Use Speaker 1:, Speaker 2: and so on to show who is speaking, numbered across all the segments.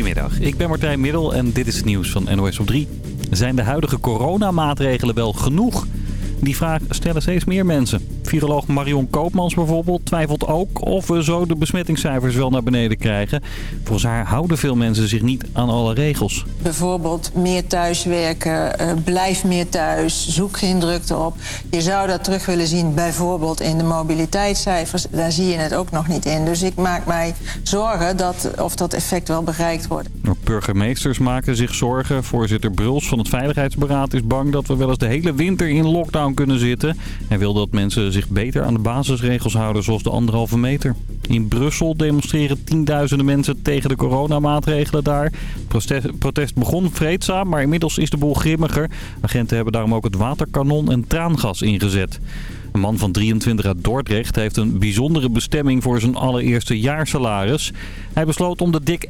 Speaker 1: Goedemiddag, ik ben Martijn Middel en dit is het nieuws van NOS op 3. Zijn de huidige coronamaatregelen wel genoeg? Die vraag stellen steeds meer mensen. Viroloog Marion Koopmans bijvoorbeeld twijfelt ook of we zo de besmettingscijfers wel naar beneden krijgen. Volgens haar houden veel mensen zich niet aan alle regels.
Speaker 2: Bijvoorbeeld meer thuiswerken, uh, blijf meer thuis, zoek geen drukte op. Je zou dat terug willen zien bijvoorbeeld in de mobiliteitscijfers. Daar zie je het ook nog niet in. Dus ik maak mij zorgen dat, of dat effect wel bereikt wordt.
Speaker 1: Burgemeesters maken zich zorgen. Voorzitter Bruls van het Veiligheidsberaad is bang dat we wel eens de hele winter in lockdown kunnen zitten. Hij wil dat mensen zich beter aan de basisregels houden zoals de anderhalve meter. In Brussel demonstreren tienduizenden mensen tegen de coronamaatregelen daar. Het protest begon vreedzaam, maar inmiddels is de boel grimmiger. Agenten hebben daarom ook het waterkanon en traangas ingezet. Een man van 23 uit Dordrecht heeft een bijzondere bestemming voor zijn allereerste jaarsalaris. Hij besloot om de dik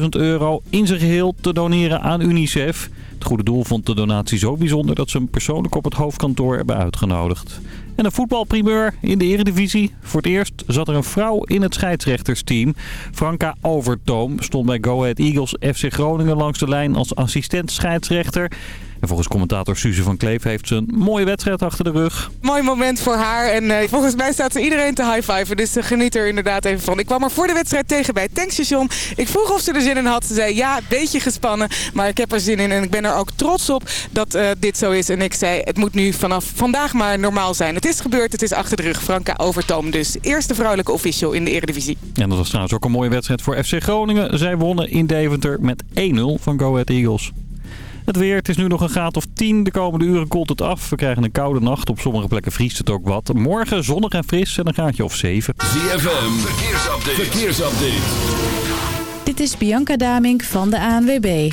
Speaker 1: 21.000 euro in zijn geheel te doneren aan UNICEF. Het goede doel vond de donatie zo bijzonder dat ze hem persoonlijk op het hoofdkantoor hebben uitgenodigd. En een voetbalprimeur in de eredivisie. Voor het eerst zat er een vrouw in het scheidsrechtersteam. Franka Overtoom stond bij Go Ahead Eagles FC Groningen langs de lijn als assistent scheidsrechter. En volgens commentator Suze van Kleef heeft ze een mooie wedstrijd achter de rug.
Speaker 3: Mooi moment voor haar. En uh, volgens mij staat ze iedereen te high-fiven. Dus ze geniet er inderdaad even van. Ik kwam er voor de wedstrijd tegen bij het tankstation. Ik vroeg of ze er zin in had. Ze zei ja, een beetje gespannen. Maar ik heb er zin in. En ik ben er ook trots op dat uh, dit zo is. En ik zei het moet nu vanaf vandaag maar normaal zijn. Het is gebeurd. Het is achter de rug. Franka Overtoom dus. Eerste vrouwelijke official in de Eredivisie.
Speaker 1: En dat was trouwens ook een mooie wedstrijd voor FC Groningen. Zij wonnen in Deventer met 1-0 van Go Ahead Eagles. Het weer, het is nu nog een graad of 10. De komende uren koelt het af. We krijgen een koude nacht. Op sommige plekken vriest het ook wat. Morgen zonnig en fris en een graadje of 7.
Speaker 4: ZFM, verkeersupdate. verkeersupdate.
Speaker 5: Dit is Bianca Damink van de ANWB.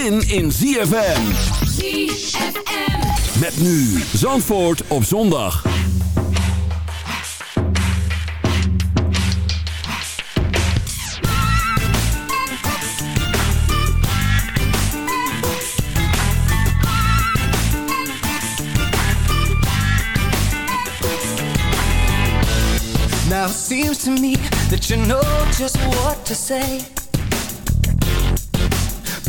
Speaker 4: zin in ZFM.
Speaker 6: ZFM.
Speaker 4: Met nu Zandvoort op zondag.
Speaker 7: Now it seems to me that you know just what to say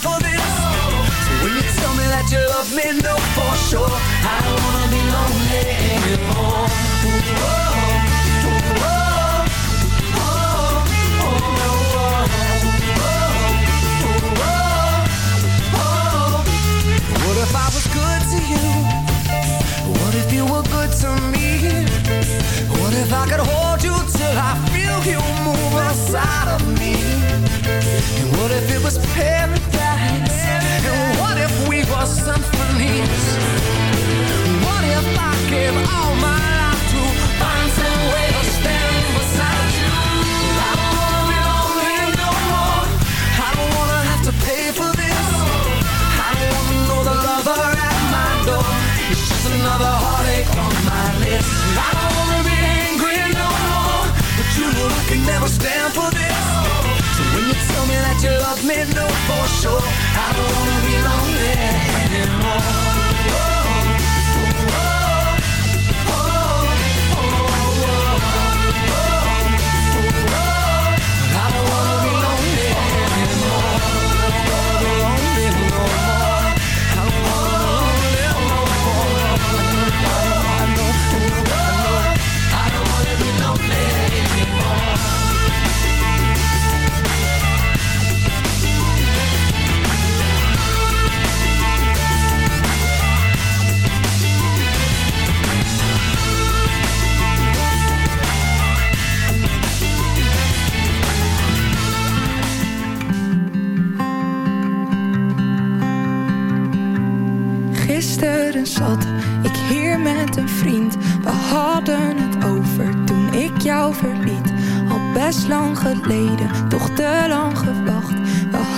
Speaker 7: For this. So when you tell me that you love me, know for sure I don't wanna be lonely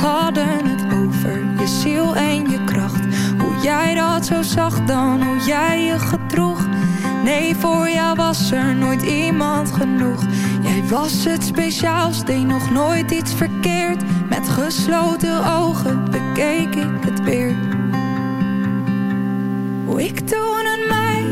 Speaker 8: hadden het over je ziel en je kracht. Hoe jij dat zo zag dan, hoe jij je gedroeg. Nee, voor jou was er nooit iemand genoeg. Jij was het speciaals, deed nog nooit iets verkeerd. Met gesloten ogen bekeek ik het weer. Hoe ik toen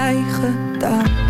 Speaker 8: jij gedaan.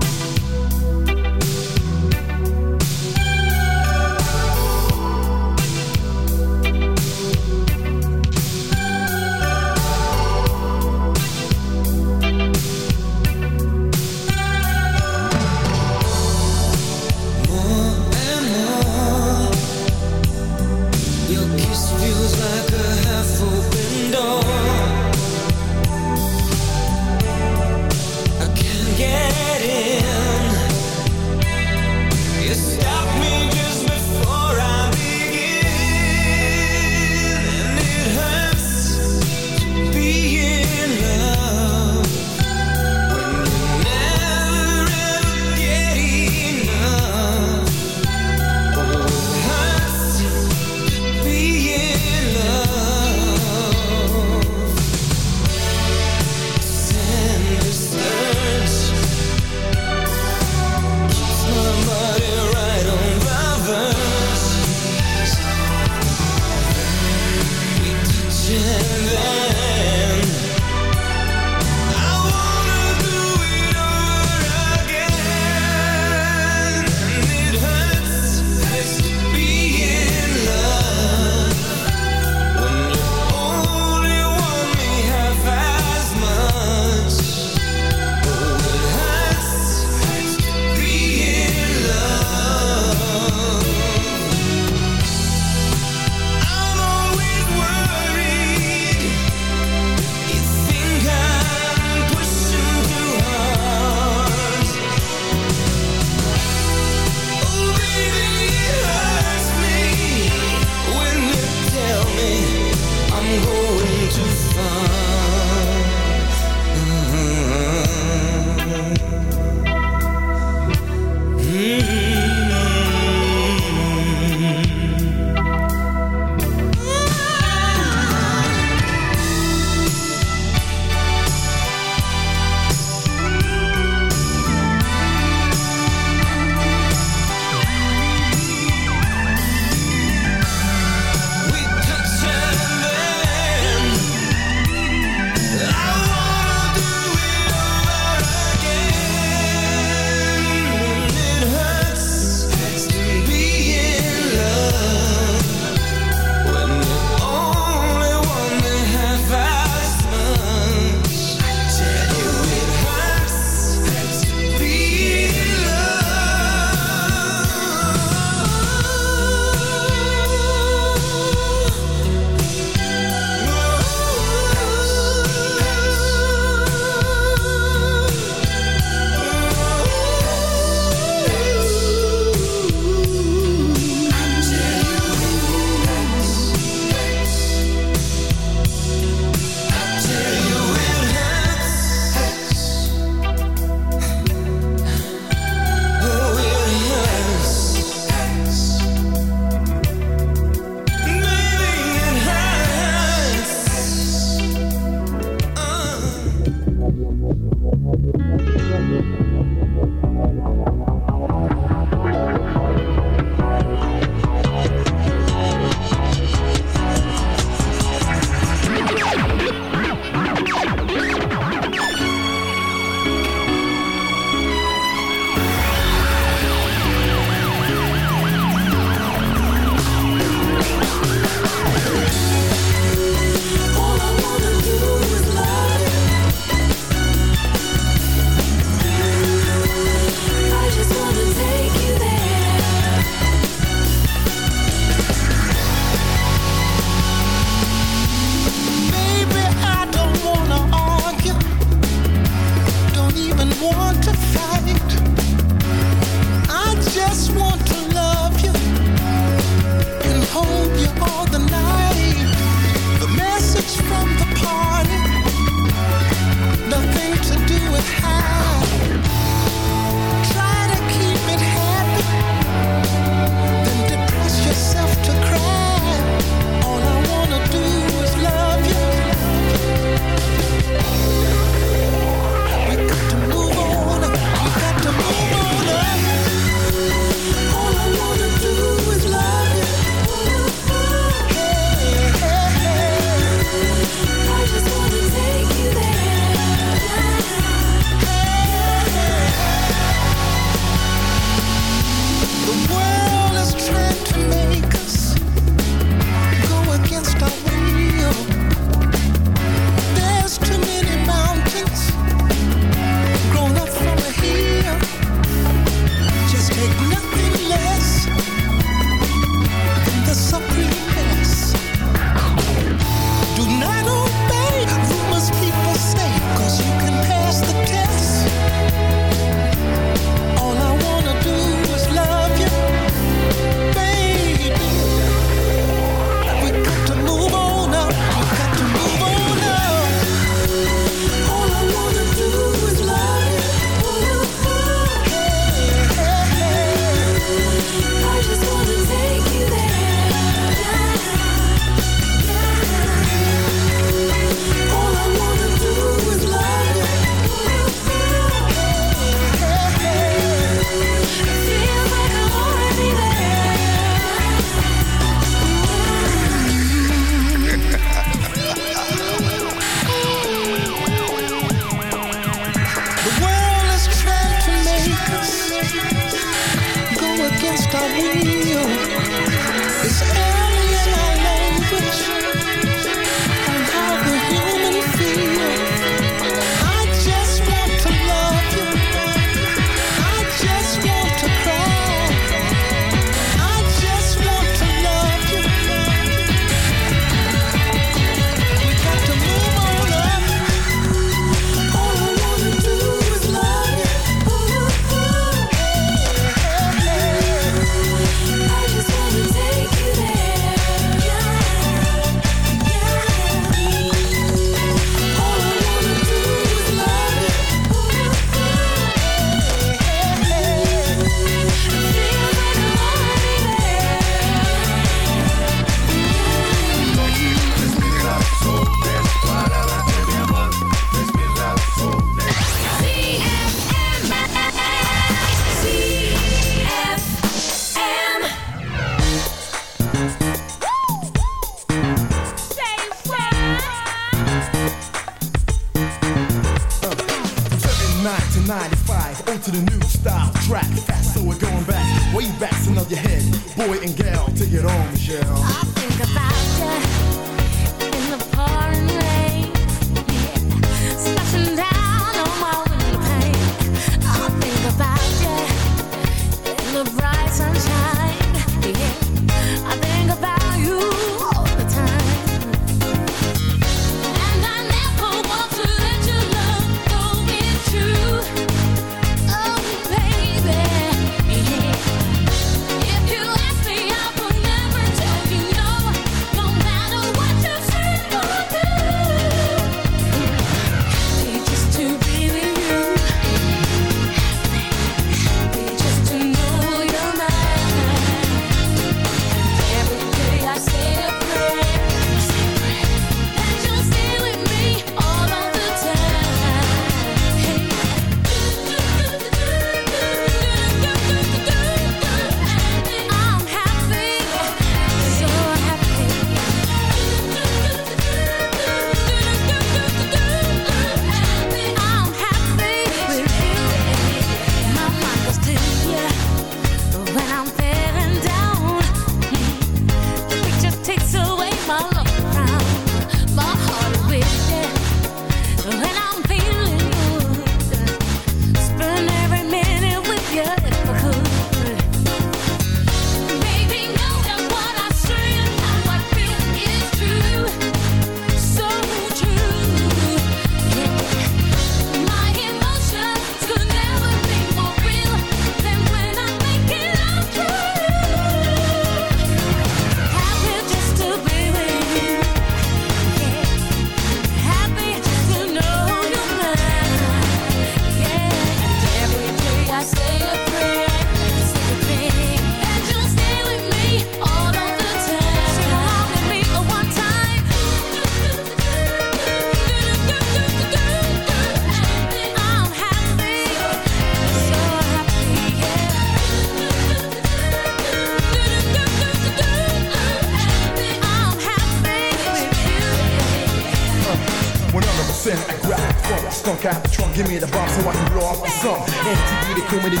Speaker 9: Stunk out the trunk, give me the bomb so I can blow off my song. MTV, the comedy's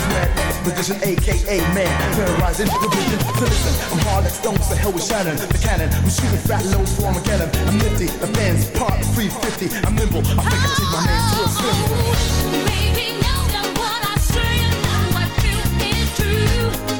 Speaker 9: aka man. Terrorizing the vision. I'm hard like hell with Shannon, the cannon. I'm shooting fat loads for Armageddon. I'm nifty, the fans, part 350. I'm nimble, I think I take my name to a.
Speaker 10: Baby, know that what I say and what I feel is true.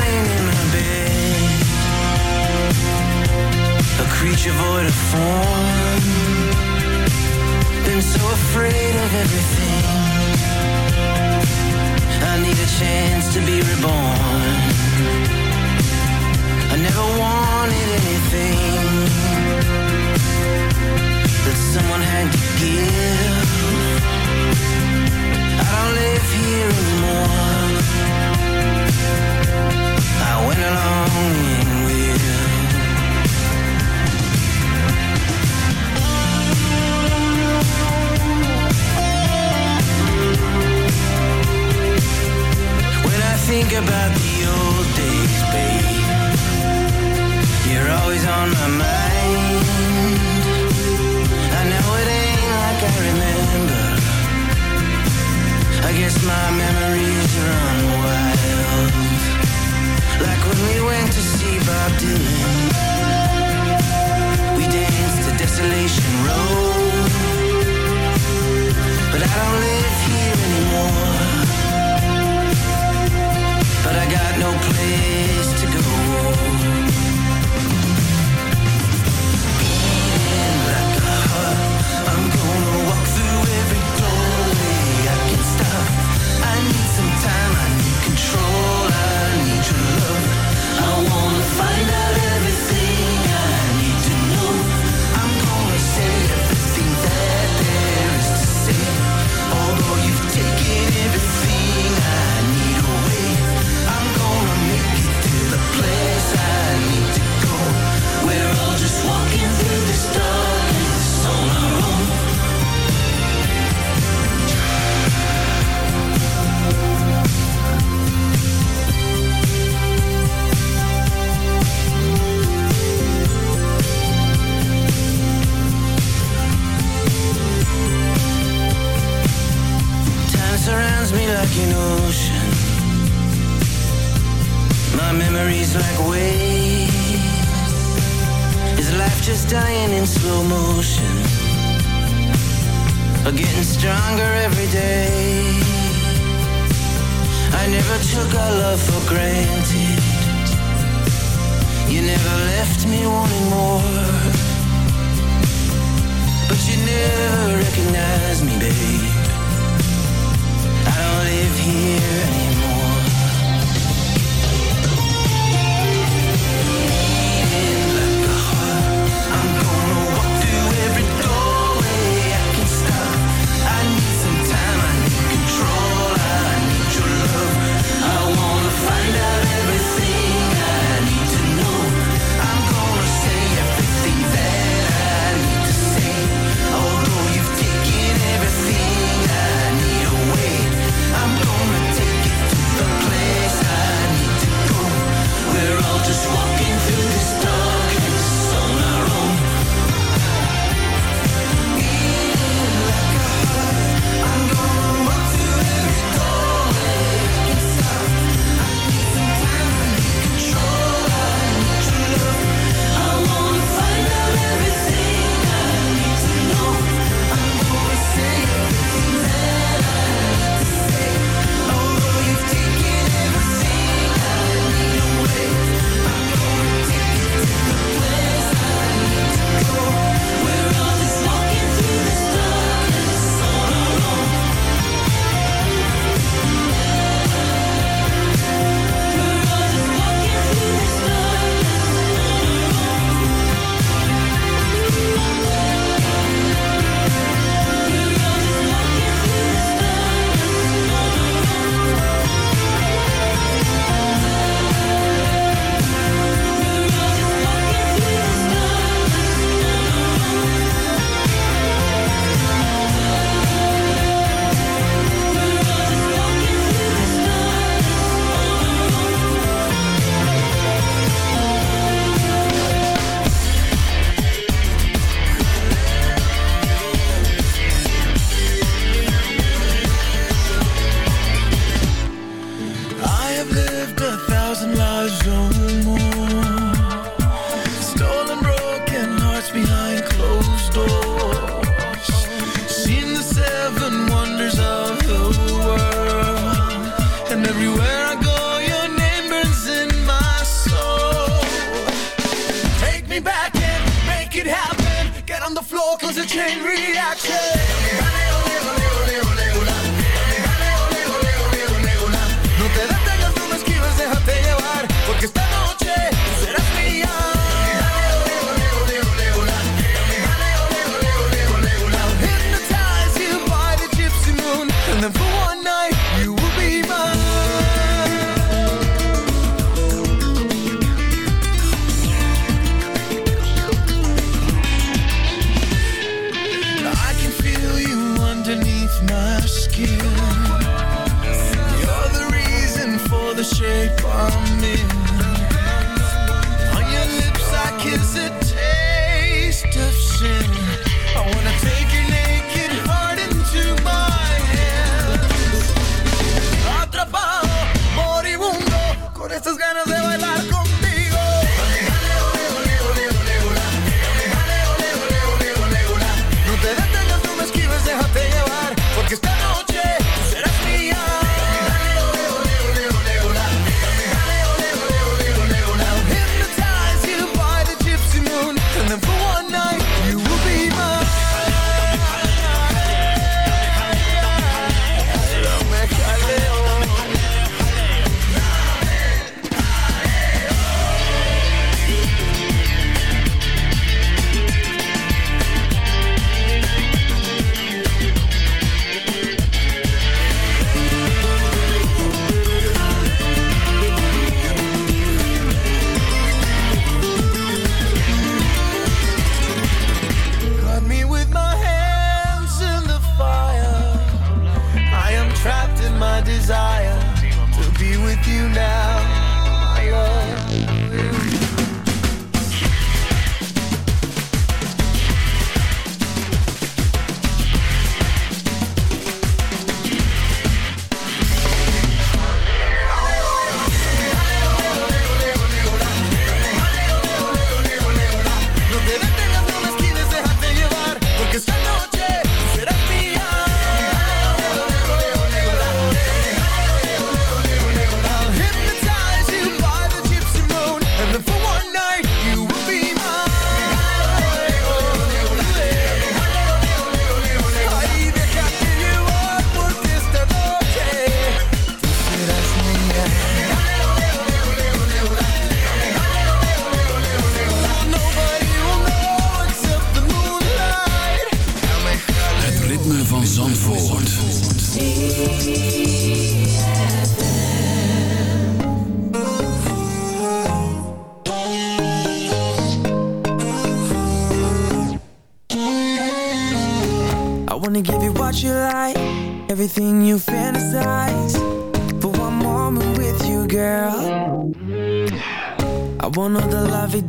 Speaker 11: Lying in my bed, a creature void of form. Been so afraid of everything. I need a chance to be reborn. I never wanted anything that someone had to give. I don't live here anymore. I think about the old days, babe You're always on my mind. I know it ain't like I remember. I guess my memories run wild like when we went to see Bob Dylan. We danced to Desolation Row. But I don't live here anymore. But I got no place to go. I can feel you underneath my skin. You're the reason for the shape I'm in. On your lips I kiss
Speaker 7: it.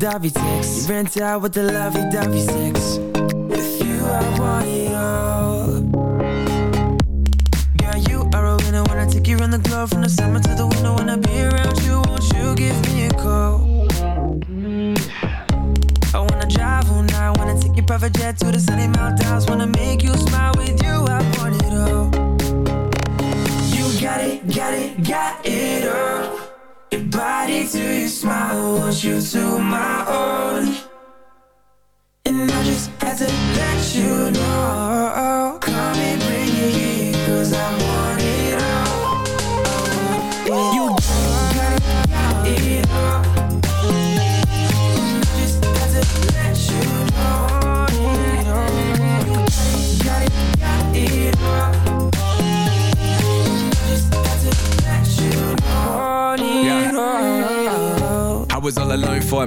Speaker 7: Lovey-dovey rent out with the lovey-dovey sex.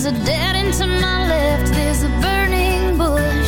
Speaker 7: There's
Speaker 12: a dead end to my left. There's a burning bush.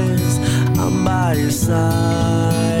Speaker 11: By your side.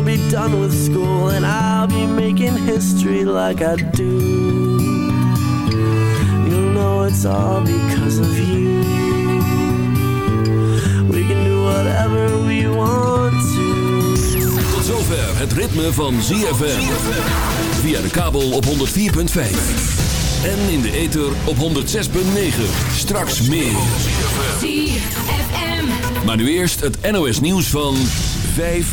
Speaker 11: done with school, and I'll be making history like I do. You'll know it's all because of you. We can do whatever we want to.
Speaker 4: Tot zover het ritme van ZFM. Via de kabel op 104.5. En in de ether op 106.9. Straks meer.
Speaker 12: ZFM.
Speaker 4: Maar nu eerst het NOS nieuws van 5